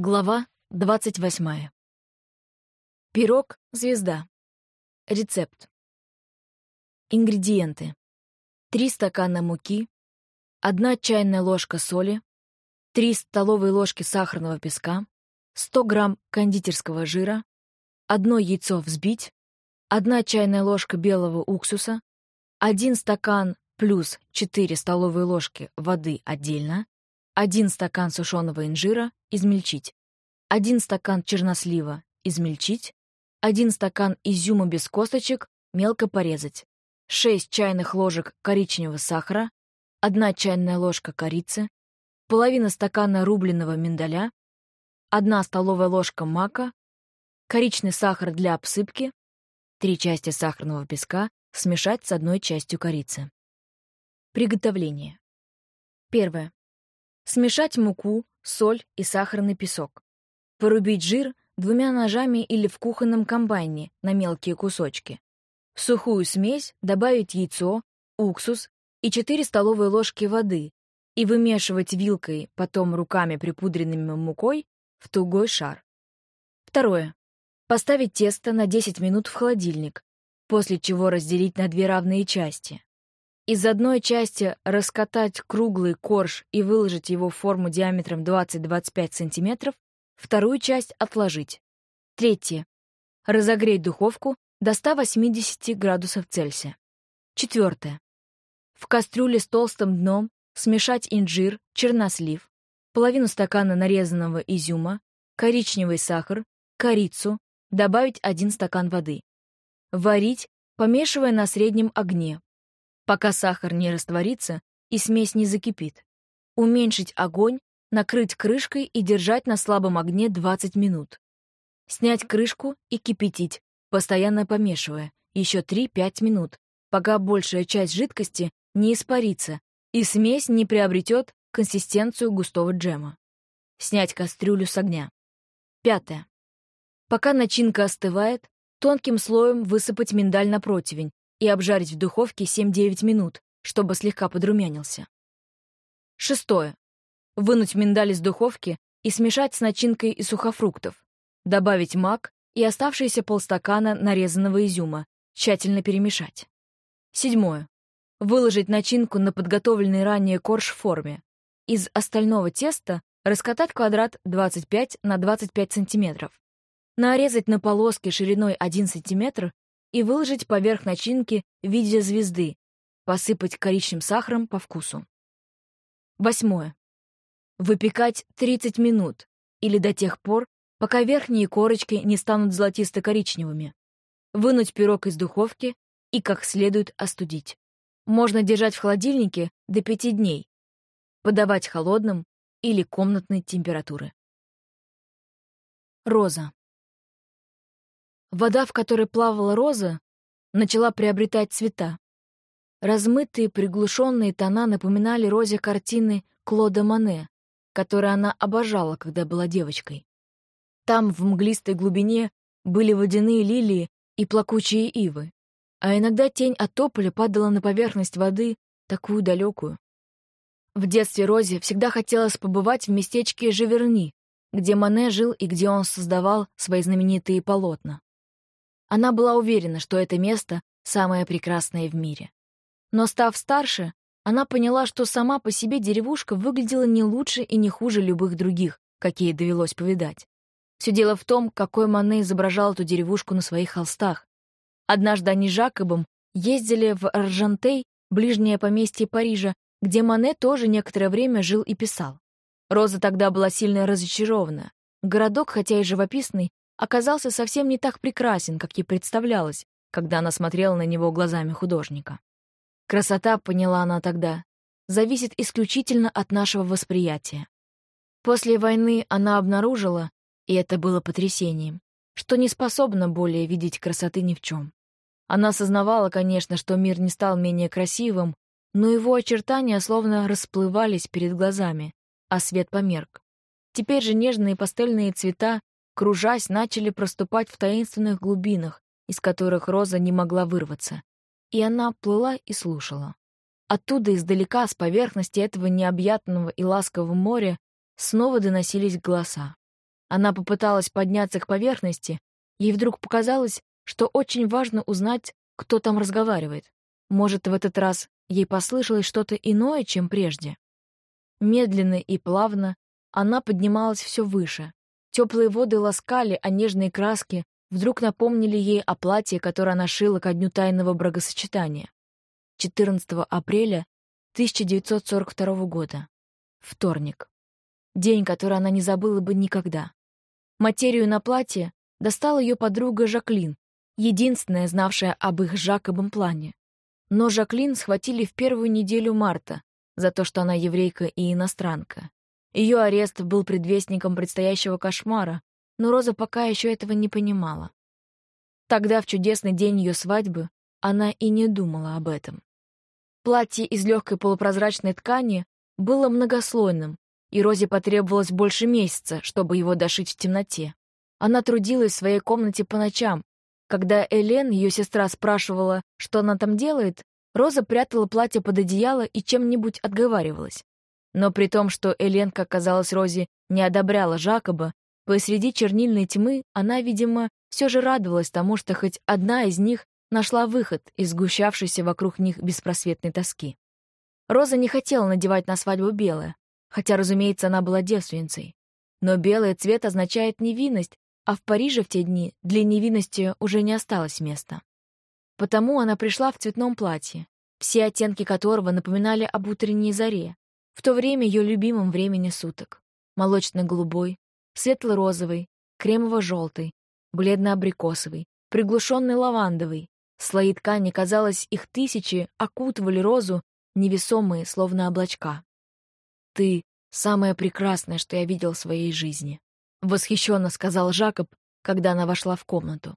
Глава 28. Пирог «Звезда». Рецепт. Ингредиенты. 3 стакана муки, 1 чайная ложка соли, 3 столовые ложки сахарного песка, 100 грамм кондитерского жира, 1 яйцо взбить, 1 чайная ложка белого уксуса, 1 стакан плюс 4 столовые ложки воды отдельно, 1 стакан сушеного инжира измельчить, 1 стакан чернослива измельчить, 1 стакан изюма без косточек мелко порезать, 6 чайных ложек коричневого сахара, 1 чайная ложка корицы, половина стакана рубленого миндаля, 1 столовая ложка мака, коричный сахар для обсыпки, 3 части сахарного песка смешать с одной частью корицы. Приготовление. Первое. Смешать муку, соль и сахарный песок. Порубить жир двумя ножами или в кухонном комбайне на мелкие кусочки. В сухую смесь добавить яйцо, уксус и 4 столовые ложки воды и вымешивать вилкой, потом руками припудренными мукой, в тугой шар. Второе. Поставить тесто на 10 минут в холодильник, после чего разделить на две равные части. Из одной части раскатать круглый корж и выложить его в форму диаметром 20-25 см, вторую часть отложить. Третье. Разогреть духовку до 180 градусов Цельсия. Четвертое. В кастрюле с толстым дном смешать инжир, чернослив, половину стакана нарезанного изюма, коричневый сахар, корицу, добавить один стакан воды. Варить, помешивая на среднем огне, пока сахар не растворится и смесь не закипит. Уменьшить огонь, накрыть крышкой и держать на слабом огне 20 минут. Снять крышку и кипятить, постоянно помешивая, еще 3-5 минут, пока большая часть жидкости не испарится и смесь не приобретет консистенцию густого джема. Снять кастрюлю с огня. Пятое. Пока начинка остывает, тонким слоем высыпать миндаль на противень и обжарить в духовке 7-9 минут, чтобы слегка подрумянился. Шестое. Вынуть миндаль из духовки и смешать с начинкой из сухофруктов. Добавить мак и оставшиеся полстакана нарезанного изюма, тщательно перемешать. Седьмое. Выложить начинку на подготовленный ранее корж в форме. Из остального теста раскатать квадрат 25 на 25 см. Нарезать на полоски шириной 1 см и выложить поверх начинки в виде звезды, посыпать коричневым сахаром по вкусу. Восьмое. Выпекать 30 минут или до тех пор, пока верхние корочки не станут золотисто-коричневыми. Вынуть пирог из духовки и как следует остудить. Можно держать в холодильнике до 5 дней. Подавать холодным или комнатной температуры. Роза. Вода, в которой плавала роза, начала приобретать цвета. Размытые приглушенные тона напоминали Розе картины Клода Мане, которые она обожала, когда была девочкой. Там, в мглистой глубине, были водяные лилии и плакучие ивы, а иногда тень от тополя падала на поверхность воды, такую далекую. В детстве Розе всегда хотелось побывать в местечке Живерни, где Мане жил и где он создавал свои знаменитые полотна. Она была уверена, что это место самое прекрасное в мире. Но став старше, она поняла, что сама по себе деревушка выглядела не лучше и не хуже любых других, какие довелось повидать. Все дело в том, какой Мане изображал эту деревушку на своих холстах. Однажды они с Жакобом ездили в Аржантей, ближнее поместье Парижа, где Мане тоже некоторое время жил и писал. Роза тогда была сильно разочарована. Городок, хотя и живописный, оказался совсем не так прекрасен, как ей представлялось, когда она смотрела на него глазами художника. Красота, поняла она тогда, зависит исключительно от нашего восприятия. После войны она обнаружила, и это было потрясением, что не способна более видеть красоты ни в чем. Она осознавала, конечно, что мир не стал менее красивым, но его очертания словно расплывались перед глазами, а свет померк. Теперь же нежные пастельные цвета кружась, начали проступать в таинственных глубинах, из которых Роза не могла вырваться. И она плыла и слушала. Оттуда, издалека, с поверхности этого необъятного и ласкового моря, снова доносились голоса. Она попыталась подняться к поверхности, ей вдруг показалось, что очень важно узнать, кто там разговаривает. Может, в этот раз ей послышалось что-то иное, чем прежде. Медленно и плавно она поднималась все выше. Теплые воды ласкали, а нежные краски вдруг напомнили ей о платье, которое она шила ко дню тайного бракосочетания. 14 апреля 1942 года. Вторник. День, который она не забыла бы никогда. Материю на платье достала ее подруга Жаклин, единственная, знавшая об их Жакобом плане. Но Жаклин схватили в первую неделю марта за то, что она еврейка и иностранка. Ее арест был предвестником предстоящего кошмара, но Роза пока еще этого не понимала. Тогда, в чудесный день ее свадьбы, она и не думала об этом. Платье из легкой полупрозрачной ткани было многослойным, и Розе потребовалось больше месяца, чтобы его дошить в темноте. Она трудилась в своей комнате по ночам. Когда Элен, ее сестра, спрашивала, что она там делает, Роза прятала платье под одеяло и чем-нибудь отговаривалась. Но при том, что Элен, как казалось Розе, не одобряла Жакоба, посреди чернильной тьмы она, видимо, все же радовалась тому, что хоть одна из них нашла выход из сгущавшейся вокруг них беспросветной тоски. Роза не хотела надевать на свадьбу белое, хотя, разумеется, она была девственницей. Но белый цвет означает невинность, а в Париже в те дни для невинности уже не осталось места. Потому она пришла в цветном платье, все оттенки которого напоминали об утренней заре, в то время ее любимом времени суток. Молочно-голубой, светло-розовый, кремово-желтый, бледно-абрикосовый, приглушенный лавандовый. Слои ткани, казалось, их тысячи окутывали розу, невесомые, словно облачка. «Ты — самое прекрасное, что я видел в своей жизни», — восхищенно сказал Жакоб, когда она вошла в комнату.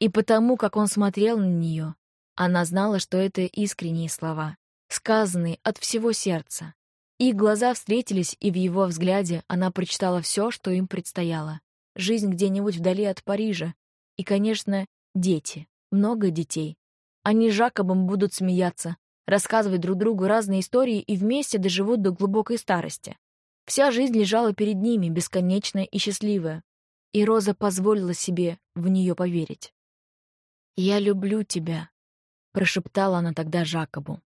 И потому, как он смотрел на нее, она знала, что это искренние слова, сказанные от всего сердца, их глаза встретились, и в его взгляде она прочитала все, что им предстояло. Жизнь где-нибудь вдали от Парижа. И, конечно, дети. Много детей. Они с Жакобом будут смеяться, рассказывать друг другу разные истории и вместе доживут до глубокой старости. Вся жизнь лежала перед ними, бесконечная и счастливая. И Роза позволила себе в нее поверить. «Я люблю тебя», — прошептала она тогда Жакобу.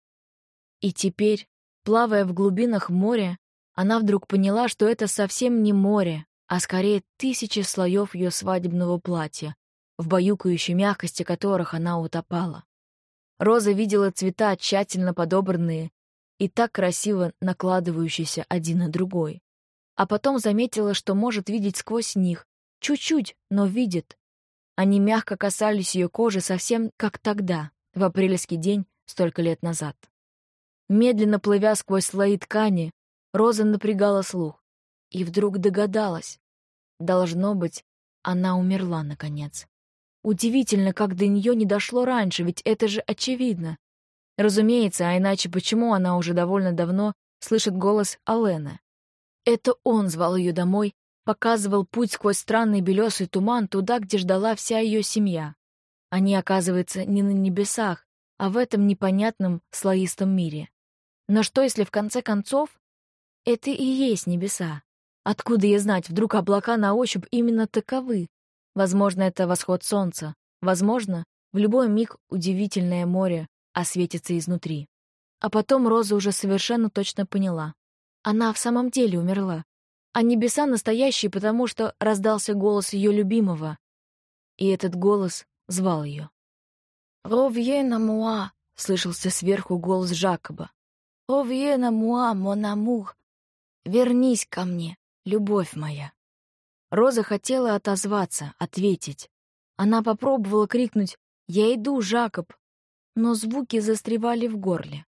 И теперь, Плавая в глубинах моря, она вдруг поняла, что это совсем не море, а скорее тысячи слоев ее свадебного платья, в баюкающей мягкости которых она утопала. Роза видела цвета, тщательно подобранные и так красиво накладывающиеся один на другой. А потом заметила, что может видеть сквозь них, чуть-чуть, но видит. Они мягко касались ее кожи совсем как тогда, в апрельский день, столько лет назад. Медленно плывя сквозь слои ткани, Роза напрягала слух. И вдруг догадалась. Должно быть, она умерла, наконец. Удивительно, как до нее не дошло раньше, ведь это же очевидно. Разумеется, а иначе почему она уже довольно давно слышит голос Алена? Это он звал ее домой, показывал путь сквозь странный белесый туман туда, где ждала вся ее семья. Они, оказывается, не на небесах, а в этом непонятном слоистом мире. Но что, если в конце концов это и есть небеса? Откуда я знать, вдруг облака на ощупь именно таковы? Возможно, это восход солнца. Возможно, в любой миг удивительное море осветится изнутри. А потом Роза уже совершенно точно поняла. Она в самом деле умерла. А небеса настоящие, потому что раздался голос ее любимого. И этот голос звал ее. «Ровье на муа!» — слышался сверху голос Жакоба. «Овьена муа, мон амур! Вернись ко мне, любовь моя!» Роза хотела отозваться, ответить. Она попробовала крикнуть «Я иду, Жакоб!», но звуки застревали в горле.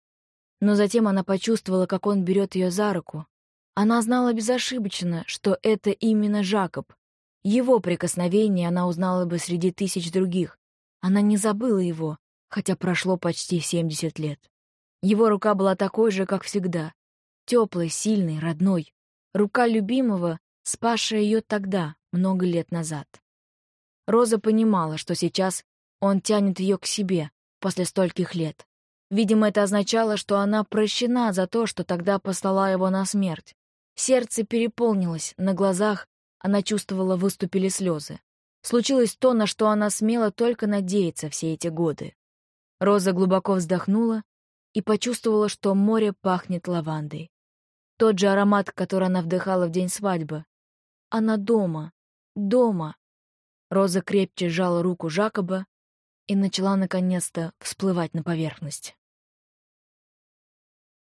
Но затем она почувствовала, как он берет ее за руку. Она знала безошибочно, что это именно Жакоб. Его прикосновение она узнала бы среди тысяч других. Она не забыла его, хотя прошло почти 70 лет. Его рука была такой же, как всегда. Теплой, сильной, родной. Рука любимого, спасшая ее тогда, много лет назад. Роза понимала, что сейчас он тянет ее к себе после стольких лет. Видимо, это означало, что она прощена за то, что тогда послала его на смерть. Сердце переполнилось, на глазах Она чувствовала, выступили слезы. Случилось то, на что она смела только надеяться все эти годы. Роза глубоко вздохнула и почувствовала, что море пахнет лавандой. Тот же аромат, который она вдыхала в день свадьбы. Она дома, дома. Роза крепче сжала руку Жакоба и начала наконец-то всплывать на поверхность.